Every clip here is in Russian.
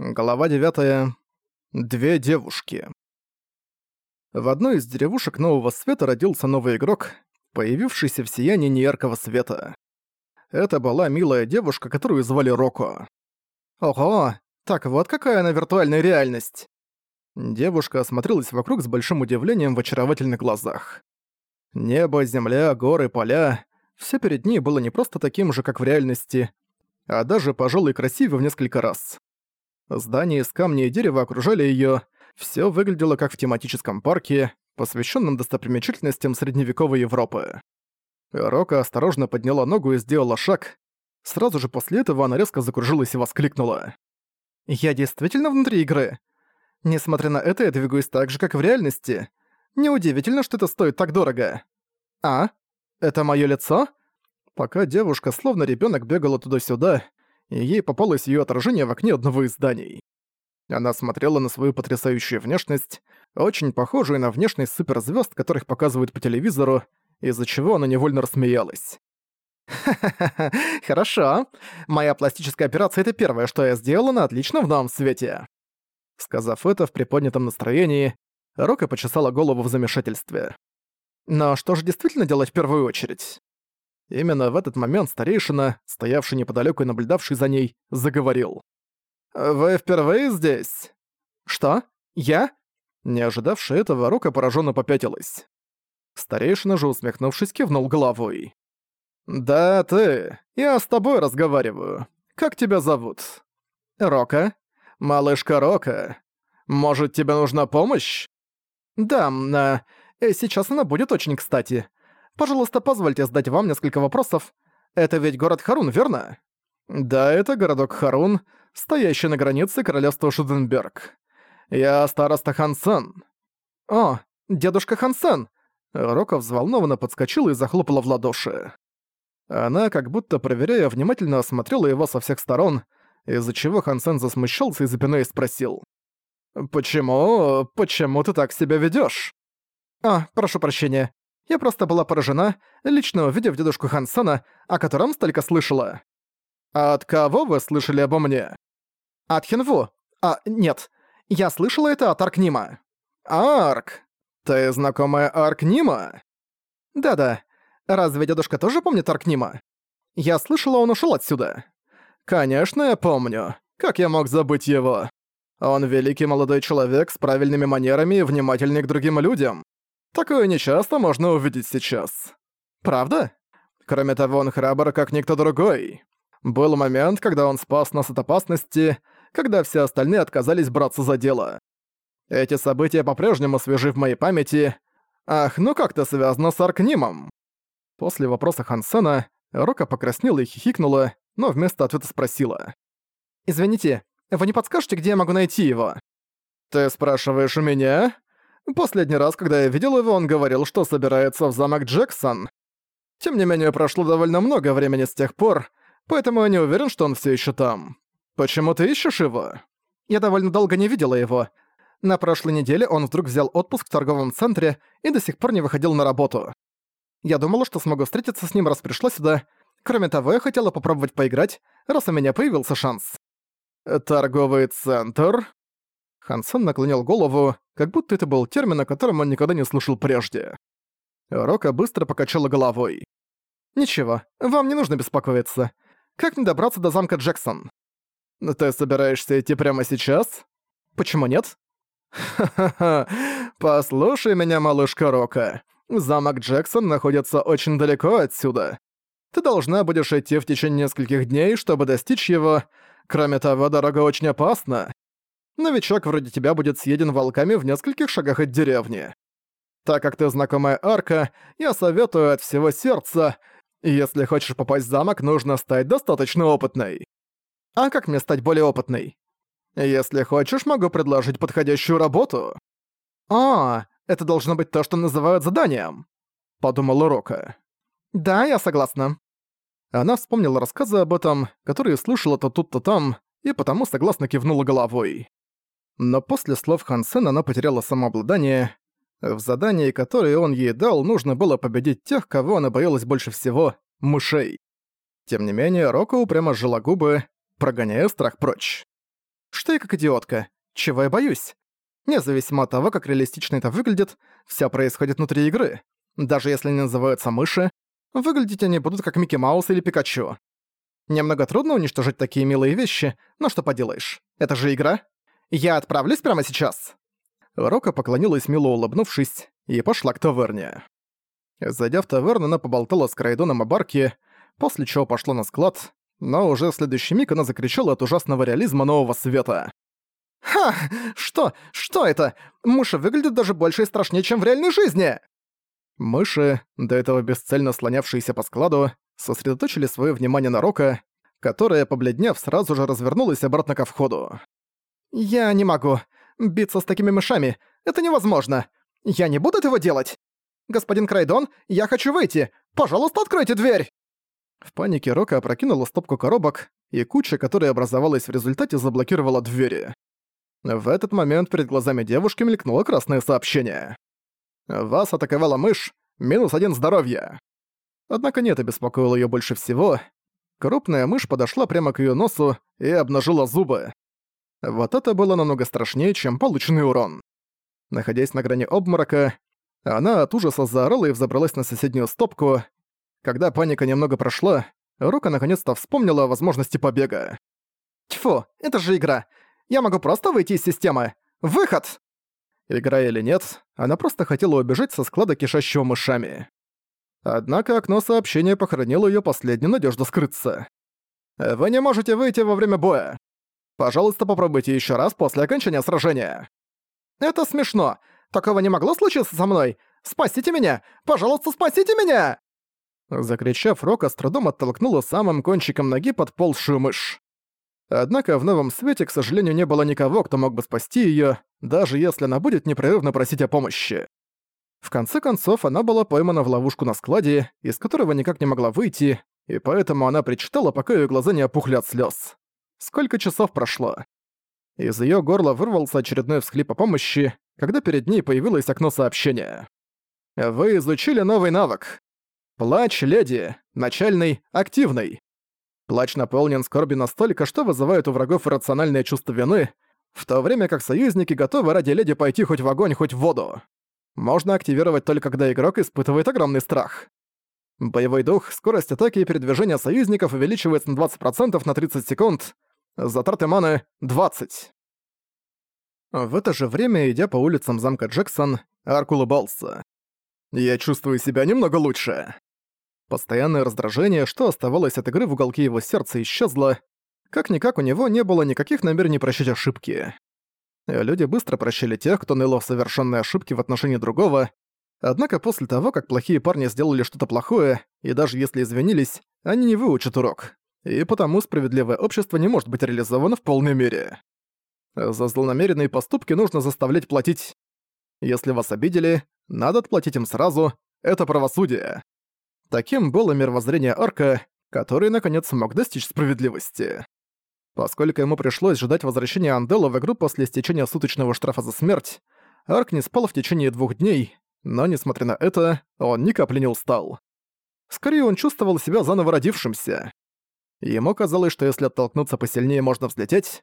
Глава 9. Две девушки. В одной из деревушек Нового Света родился новый игрок, появившийся в сиянии неяркого света. Это была милая девушка, которую звали Роко. Ого, так вот какая она виртуальная реальность. Девушка осмотрелась вокруг с большим удивлением в очаровательных глазах. Небо, земля, горы, поля — все перед ней было не просто таким же, как в реальности, а даже, пожалуй, красивее в несколько раз. Здания из камня и дерева окружали её, всё выглядело как в тематическом парке, посвященном достопримечательностям средневековой Европы. Рока осторожно подняла ногу и сделала шаг. Сразу же после этого она резко закружилась и воскликнула. «Я действительно внутри игры? Несмотря на это, я двигаюсь так же, как в реальности. Неудивительно, что это стоит так дорого. А? Это моё лицо?» Пока девушка, словно ребёнок, бегала туда-сюда, и ей попалось её отражение в окне одного из зданий. Она смотрела на свою потрясающую внешность, очень похожую на внешность суперзвёзд, которых показывают по телевизору, из-за чего она невольно рассмеялась. «Ха-ха-ха, хорошо. Моя пластическая операция — это первое, что я сделала на отличном в новом свете». Сказав это в приподнятом настроении, Рока почесала голову в замешательстве. Но что же действительно делать в первую очередь? Именно в этот момент старейшина, стоявший неподалеку и наблюдавший за ней, заговорил. «Вы впервые здесь?» «Что? Я?» Не ожидавшая этого, Рока пораженно попятилась. Старейшина же, усмехнувшись, кивнул головой. «Да, ты. Я с тобой разговариваю. Как тебя зовут?» «Рока. Малышка Рока. Может, тебе нужна помощь?» «Да. Э, сейчас она будет очень кстати. Пожалуйста, позвольте задать вам несколько вопросов. Это ведь город Харун, верно? Да, это городок Харун, стоящий на границе королевства Шуденберг. Я староста Хансен. О, дедушка Хансен! Рока взволнованно подскочила и захлопала в ладоши. Она, как будто проверяя, внимательно осмотрела его со всех сторон, из-за чего Хансен засмущался и запинаясь спросил. «Почему... почему ты так себя ведёшь?» «А, прошу прощения. Я просто была поражена, лично увидев дедушку Хансона, о котором столько слышала. «От кого вы слышали обо мне?» «От Хинву. А, нет. Я слышала это от Аркнима». «Арк? Ты знакомая Аркнима?» «Да-да. Разве дедушка тоже помнит Аркнима?» «Я слышала, он ушел отсюда». «Конечно, я помню. Как я мог забыть его? Он великий молодой человек с правильными манерами и внимательный к другим людям. Такое нечасто можно увидеть сейчас. Правда? Кроме того, он храбр, как никто другой. Был момент, когда он спас нас от опасности, когда все остальные отказались браться за дело. Эти события по-прежнему свежи в моей памяти. Ах, ну как-то связано с Аркнимом. После вопроса Хансена Рока покраснела и хихикнула, но вместо ответа спросила. «Извините, вы не подскажете, где я могу найти его?» «Ты спрашиваешь у меня?» Последний раз, когда я видел его, он говорил, что собирается в замок Джексон. Тем не менее, прошло довольно много времени с тех пор, поэтому я не уверен, что он все еще там. Почему ты ищешь его? Я довольно долго не видела его. На прошлой неделе он вдруг взял отпуск в торговом центре и до сих пор не выходил на работу. Я думала, что смогу встретиться с ним, раз пришла сюда. Кроме того, я хотела попробовать поиграть, раз у меня появился шанс. «Торговый центр?» Хансон наклонил голову, как будто это был термин, о котором он никогда не слышал прежде. Рока быстро покачала головой. «Ничего, вам не нужно беспокоиться. Как мне добраться до замка Джексон?» «Ты собираешься идти прямо сейчас?» «Почему нет?» «Ха-ха-ха, послушай меня, малышка Рока. Замок Джексон находится очень далеко отсюда. Ты должна будешь идти в течение нескольких дней, чтобы достичь его. Кроме того, дорога очень опасна новичок вроде тебя будет съеден волками в нескольких шагах от деревни. Так как ты знакомая арка, я советую от всего сердца, если хочешь попасть в замок, нужно стать достаточно опытной. А как мне стать более опытной? Если хочешь, могу предложить подходящую работу. А, это должно быть то, что называют заданием, подумала Рока. Да, я согласна. Она вспомнила рассказы об этом, которые слышала то тут, то там, и потому согласно кивнула головой но после слов Хансен она потеряла самообладание. В задании, которое он ей дал, нужно было победить тех, кого она боялась больше всего — мышей. Тем не менее, Роко упрямо сжала губы, прогоняя страх прочь. что я как идиотка. Чего я боюсь? Независимо от того, как реалистично это выглядит, все происходит внутри игры. Даже если они называются мыши, выглядеть они будут как Микки Маус или Пикачу. Немного трудно уничтожить такие милые вещи, но что поделаешь, это же игра. Я отправлюсь прямо сейчас. Рока поклонилась, мило улыбнувшись, и пошла к таверне. Зайдя в таверну, она поболтала с Крайдоном о барке, после чего пошла на склад, но уже в следующий миг она закричала от ужасного реализма нового света. «Ха! Что? Что это? Мыши выглядят даже больше и страшнее, чем в реальной жизни!» Мыши, до этого бесцельно слонявшиеся по складу, сосредоточили свое внимание на Рока, которая, побледнев, сразу же развернулась обратно ко входу. «Я не могу. Биться с такими мышами — это невозможно. Я не буду этого делать. Господин Крайдон, я хочу выйти. Пожалуйста, откройте дверь!» В панике Рока опрокинула стопку коробок, и куча, которая образовалась в результате, заблокировала двери. В этот момент перед глазами девушки мелькнуло красное сообщение. «Вас атаковала мышь, минус один здоровья». Однако нет, обеспокоило её больше всего. Крупная мышь подошла прямо к её носу и обнажила зубы. Вот это было намного страшнее, чем полученный урон. Находясь на грани обморока, она от ужаса заорала и взобралась на соседнюю стопку. Когда паника немного прошла, Рука наконец-то вспомнила о возможности побега. «Тьфу, это же игра! Я могу просто выйти из системы! Выход!» Игра или нет, она просто хотела убежать со склада, кишащего мышами. Однако окно сообщения похоронило её последнюю надежду скрыться. «Вы не можете выйти во время боя. Пожалуйста, попробуйте ещё раз после окончания сражения». «Это смешно. Такого не могло случиться со мной. Спасите меня! Пожалуйста, спасите меня!» Закричав, Рока с трудом оттолкнула самым кончиком ноги подползшую мышь. Однако в новом свете, к сожалению, не было никого, кто мог бы спасти её, даже если она будет непрерывно просить о помощи. В конце концов, она была поймана в ловушку на складе, из которого никак не могла выйти, и поэтому она причитала, пока её глаза не опухли от слёз. Сколько часов прошло? Из её горла вырвался очередной всхлип о помощи, когда перед ней появилось окно сообщения. «Вы изучили новый навык. Плач леди. Начальный, активный. Плач наполнен скорби настолько, что вызывает у врагов иррациональное чувство вины, в то время как союзники готовы ради леди пойти хоть в огонь, хоть в воду. Можно активировать только когда игрок испытывает огромный страх. Боевой дух, скорость атаки и передвижения союзников увеличивается на 20% на 30 секунд, затраты маны — 20. В это же время, идя по улицам замка Джексон, Арк улыбался. «Я чувствую себя немного лучше». Постоянное раздражение, что оставалось от игры в уголке его сердца, исчезло. Как-никак у него не было никаких намерений прощать ошибки. Люди быстро прощали тех, кто ныло в совершенной ошибке в отношении другого, однако после того, как плохие парни сделали что-то плохое, и даже если извинились, они не выучат урок. И потому справедливое общество не может быть реализовано в полной мере. За злонамеренные поступки нужно заставлять платить. Если вас обидели, надо отплатить им сразу, это правосудие. Таким было мировоззрение Арка, который наконец смог достичь справедливости. Поскольку ему пришлось ждать возвращения Андела в игру после истечения суточного штрафа за смерть, Арк не спал в течение двух дней, но, несмотря на это, он ни капли не устал. Скорее, он чувствовал себя заново родившимся. Ему казалось, что если оттолкнуться посильнее, можно взлететь.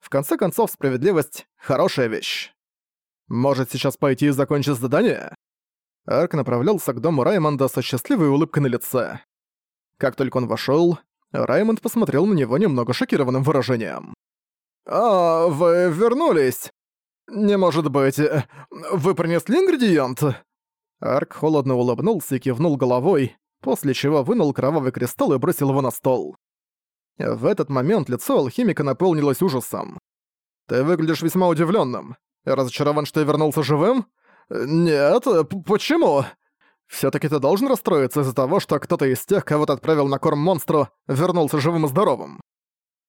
В конце концов, справедливость — хорошая вещь. Может, сейчас пойти и закончить задание? Арк направлялся к дому Раймонда со счастливой улыбкой на лице. Как только он вошёл, Раймонд посмотрел на него немного шокированным выражением. «А, вы вернулись? Не может быть, вы принесли ингредиент?» Арк холодно улыбнулся и кивнул головой, после чего вынул кровавый кристалл и бросил его на стол. В этот момент лицо алхимика наполнилось ужасом. «Ты выглядишь весьма удивлённым. Разочарован, что я вернулся живым?» «Нет, почему?» «Всё-таки ты должен расстроиться из-за того, что кто-то из тех, кого ты отправил на корм монстру, вернулся живым и здоровым».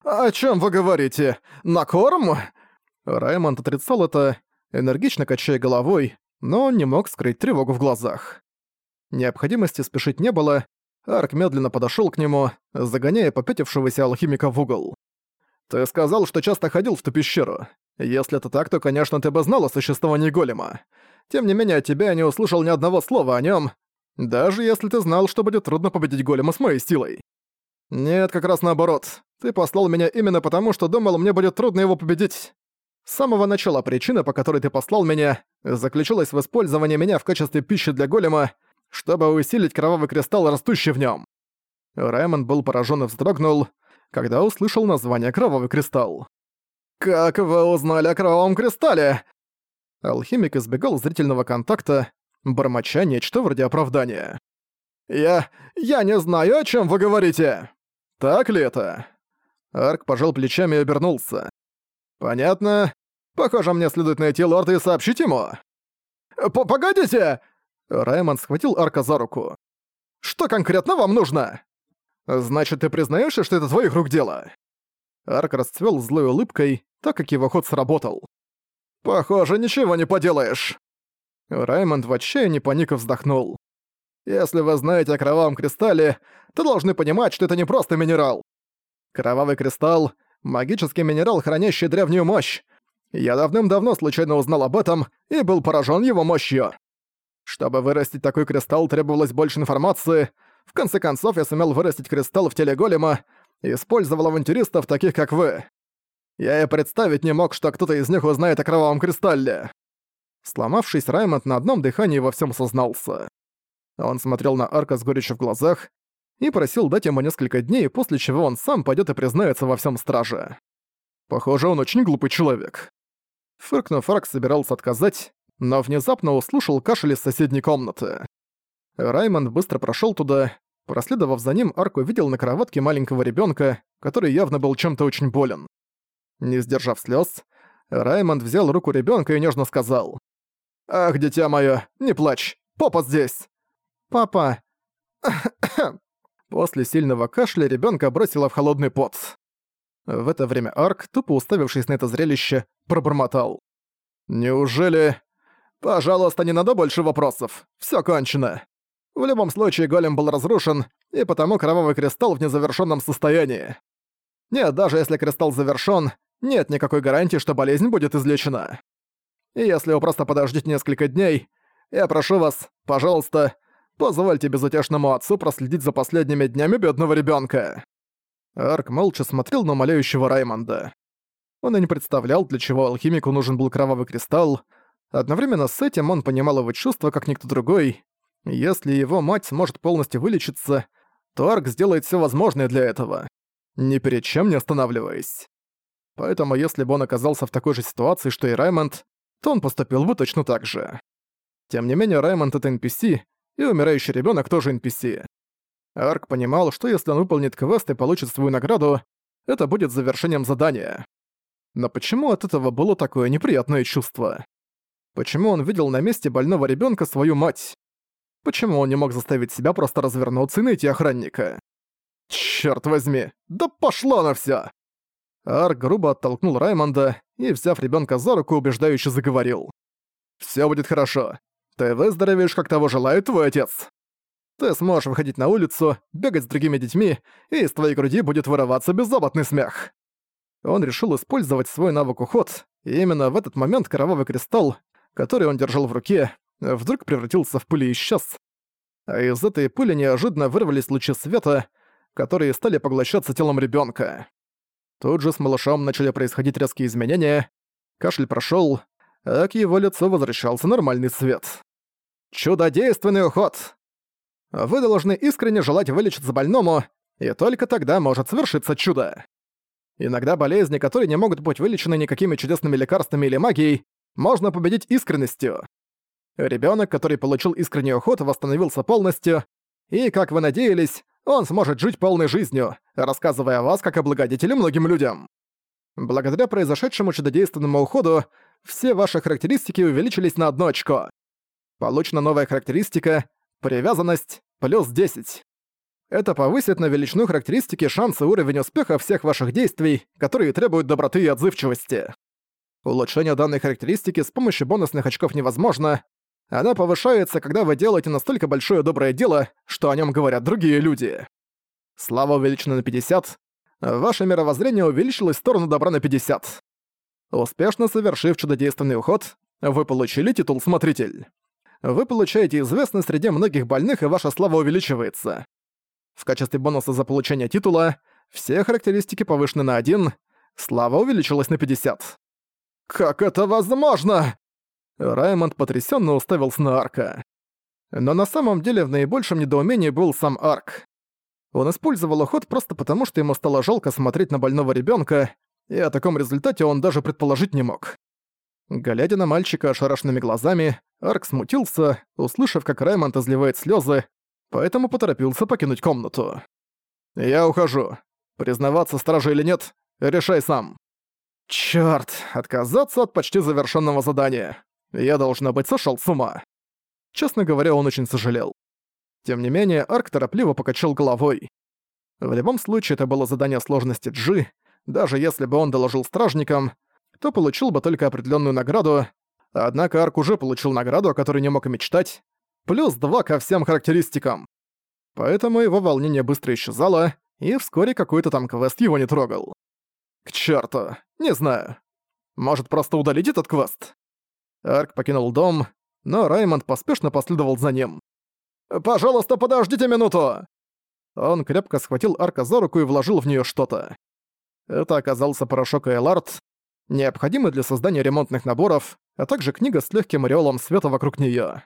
«О чём вы говорите? На корм?» Раймонд отрицал это, энергично качая головой, но он не мог скрыть тревогу в глазах. Необходимости спешить не было, Арк медленно подошёл к нему, загоняя попятившегося алхимика в угол. «Ты сказал, что часто ходил в ту пещеру. Если это так, то, конечно, ты бы знал о существовании голема. Тем не менее, от тебя я не услышал ни одного слова о нем, даже если ты знал, что будет трудно победить голема с моей силой. Нет, как раз наоборот. Ты послал меня именно потому, что думал, мне будет трудно его победить. С самого начала причина, по которой ты послал меня, заключалась в использовании меня в качестве пищи для голема, чтобы усилить кровавый кристалл, растущий в нем. Раймонд был поражен и вздрогнул, когда услышал название «Кровавый кристалл». «Как вы узнали о Кровавом кристалле?» Алхимик избегал зрительного контакта, бормоча нечто вроде оправдания. «Я... я не знаю, о чем вы говорите!» «Так ли это?» Арк пожал плечами и обернулся. «Понятно. Похоже, мне следует найти лорда и сообщить ему». П «Погодите!» Раймонд схватил Арка за руку. «Что конкретно вам нужно?» «Значит, ты признаешься, что это твоих рук дело?» Арк расцвел злой улыбкой, так как его ход сработал. «Похоже, ничего не поделаешь!» Раймонд в отчаянии панико вздохнул. «Если вы знаете о Кровавом Кристалле, то должны понимать, что это не просто минерал. Кровавый Кристалл — магический минерал, хранящий древнюю мощь. Я давным-давно случайно узнал об этом и был поражен его мощью. Чтобы вырастить такой кристалл, требовалось больше информации. В конце концов, я сумел вырастить кристалл в теле голема и использовал авантюристов, таких как вы. Я и представить не мог, что кто-то из них узнает о кровавом кристалле. Сломавшись, Раймонд на одном дыхании во всем сознался. Он смотрел на Арка с горечью в глазах и просил дать ему несколько дней, после чего он сам пойдет и признается во всем страже. Похоже, он очень глупый человек. Фыркнув, Арк собирался отказать, но внезапно услышал кашель из соседней комнаты. Раймонд быстро прошел туда. Проследовав за ним, Арк увидел на кроватке маленького ребенка, который явно был чем-то очень болен. Не сдержав слез, Раймонд взял руку ребенка и нежно сказал. «Ах, дитя мое, не плачь, папа здесь!» «Папа!» После сильного кашля ребенка бросила в холодный пот. В это время Арк, тупо уставившись на это зрелище, пробормотал. «Неужели...» «Пожалуйста, не надо больше вопросов. Все кончено. В любом случае, голем был разрушен, и потому кровавый кристалл в незавершенном состоянии. Нет, даже если кристалл завершён, нет никакой гарантии, что болезнь будет излечена. И если вы просто подождите несколько дней, я прошу вас, пожалуйста, позвольте безутешному отцу проследить за последними днями бедного ребенка. Арк молча смотрел на умоляющего Раймонда. Он и не представлял, для чего алхимику нужен был кровавый кристалл. Одновременно с этим он понимал его чувства, как никто другой. Если его мать сможет полностью вылечиться, то Арк сделает все возможное для этого, ни перед чем не останавливаясь. Поэтому если бы он оказался в такой же ситуации, что и Раймонд, то он поступил бы точно так же. Тем не менее, Раймонд — это NPC, и умирающий ребенок тоже NPC. Арк понимал, что если он выполнит квест и получит свою награду, это будет завершением задания. Но почему от этого было такое неприятное чувство? Почему он видел на месте больного ребенка свою мать? Почему он не мог заставить себя просто развернуться и найти охранника? Черт возьми, да пошло на все! Арк грубо оттолкнул Раймонда и, взяв ребенка за руку, убеждающе заговорил. Все будет хорошо. Ты выздоровеешь, как того желает твой отец. Ты сможешь выходить на улицу, бегать с другими детьми, и из твоей груди будет вырываться беззаботный смех. Он решил использовать свой навык уход, и именно в этот момент кровавый кристалл, который он держал в руке, вдруг превратился в пыль и исчез. А из этой пыли неожиданно вырвались лучи света, которые стали поглощаться телом ребенка. Тут же с малышом начали происходить резкие изменения, кашель прошел, а к его лицу возвращался нормальный свет. Чудодейственный уход! Вы должны искренне желать вылечиться больному, и только тогда может свершиться чудо. Иногда болезни, которые не могут быть вылечены никакими чудесными лекарствами или магией, можно победить искренностью. Ребенок, который получил искренний уход, восстановился полностью, и, как вы надеялись, он сможет жить полной жизнью, рассказывая о вас как о благодетеле многим людям. Благодаря произошедшему чудодейственному уходу, все ваши характеристики увеличились на одно очко. Получена новая характеристика «Привязанность» плюс 10. Это повысит на величину характеристики шансы уровень успеха всех ваших действий, которые требуют доброты и отзывчивости. Улучшение данной характеристики с помощью бонусных очков невозможно, она повышается, когда вы делаете настолько большое доброе дело, что о нем говорят другие люди. Слава увеличена на 50, ваше мировоззрение увеличилось в сторону добра на 50. Успешно совершив чудодейственный уход, вы получили титул «Смотритель». Вы получаете известность среди многих больных, и ваша слава увеличивается. В качестве бонуса за получение титула Все характеристики повышены на 1, слава увеличилась на 50. «Как это возможно?» Раймонд потрясенно уставился на Арка. Но на самом деле в наибольшем недоумении был сам Арк. Он использовал уход просто потому, что ему стало жалко смотреть на больного ребенка, и о таком результате он даже предположить не мог. Глядя на мальчика ошарашенными глазами, Арк смутился, услышав, как Раймонд изливает слезы, поэтому поторопился покинуть комнату. «Я ухожу. Признаваться страже или нет, решай сам». Чёрт, отказаться от почти завершенного задания. Я, должно быть, сошёл с ума. Честно говоря, он очень сожалел. Тем не менее, Арк торопливо покачал головой. В любом случае, это было задание сложности G. Даже если бы он доложил стражникам, то получил бы только определенную награду, однако Арк уже получил награду, о которой не мог и мечтать, плюс два ко всем характеристикам. Поэтому его волнение быстро исчезало, и вскоре какой-то там квест его не трогал. К черту, не знаю. Может, просто удалить этот квест? Арк покинул дом, но Раймонд поспешно последовал за ним. «Пожалуйста, подождите минуту!» Он крепко схватил Арка за руку и вложил в нее что-то. Это оказался порошок Эйлард, необходимый для создания ремонтных наборов, а также книга с легким ореолом света вокруг нее.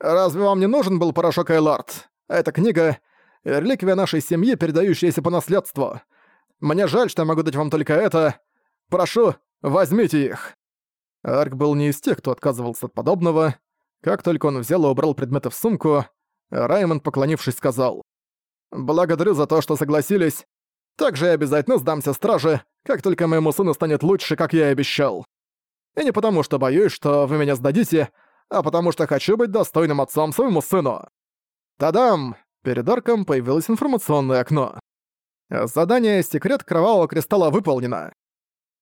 «Разве вам не нужен был порошок Эйлард? Эта книга — реликвия нашей семьи, передающаяся по наследству. Мне жаль, что я могу дать вам только это. Прошу, возьмите их». Арк был не из тех, кто отказывался от подобного. Как только он взял и убрал предметы в сумку, Раймонд, поклонившись, сказал. «Благодарю за то, что согласились. Также я обязательно сдамся страже, как только моему сыну станет лучше, как я и обещал. И не потому, что боюсь, что вы меня сдадите, а потому что хочу быть достойным отцом своему сыну. Тадам! Перед арком появилось информационное окно. Задание «Секрет Кровавого Кристалла» выполнено.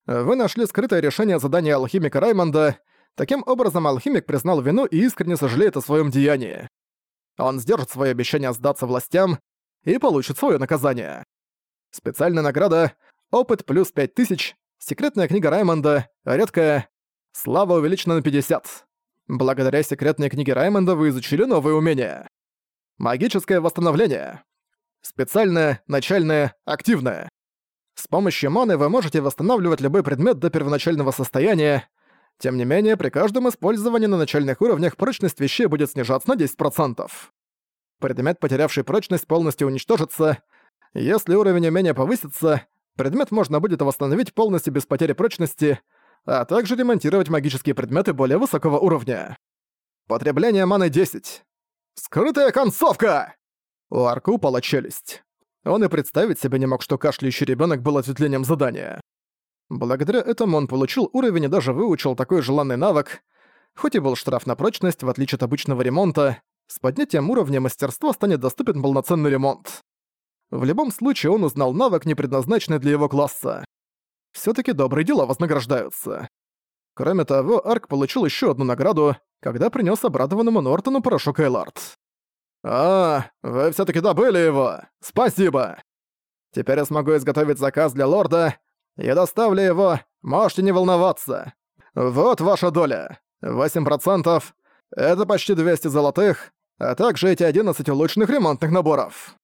Вы нашли скрытое решение задания алхимика Раймонда. Таким образом, алхимик признал вину и искренне сожалеет о своем деянии. Он сдержит свое обещание сдаться властям и получит свое наказание. Специальная награда — опыт плюс 5000, секретная книга Раймонда, редкая, слава увеличена на 50. Благодаря секретной книге Раймонда вы изучили новые умения. Магическое восстановление. Специальное, начальное, активное. С помощью маны вы можете восстанавливать любой предмет до первоначального состояния. Тем не менее, при каждом использовании на начальных уровнях прочность вещей будет снижаться на 10%. Предмет, потерявший прочность, полностью уничтожится. Если уровень умения повысится, предмет можно будет восстановить полностью без потери прочности, а также ремонтировать магические предметы более высокого уровня. Потребление маны 10. Скрытая концовка! У Арка упала челюсть. Он и представить себе не мог, что кашляющий ребенок был ответвлением задания. Благодаря этому он получил уровень и даже выучил такой желанный навык. Хоть и был штраф на прочность, в отличие от обычного ремонта, с поднятием уровня мастерства станет доступен полноценный ремонт. В любом случае он узнал навык, не предназначенный для его класса. все таки добрые дела вознаграждаются. Кроме того, Арк получил еще одну награду, когда принес обрадованному Нортону порошок Эйлард. «А, вы все таки добыли его! Спасибо! Теперь я смогу изготовить заказ для лорда. Я доставлю его, можете не волноваться. Вот ваша доля. 8%. Это почти 200 золотых, а также эти 11 улучшенных ремонтных наборов».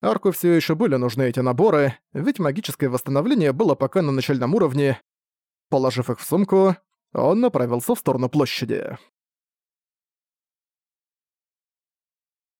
Арку все еще были нужны эти наборы, ведь магическое восстановление было пока на начальном уровне. Положив их в сумку, он направился в сторону площади.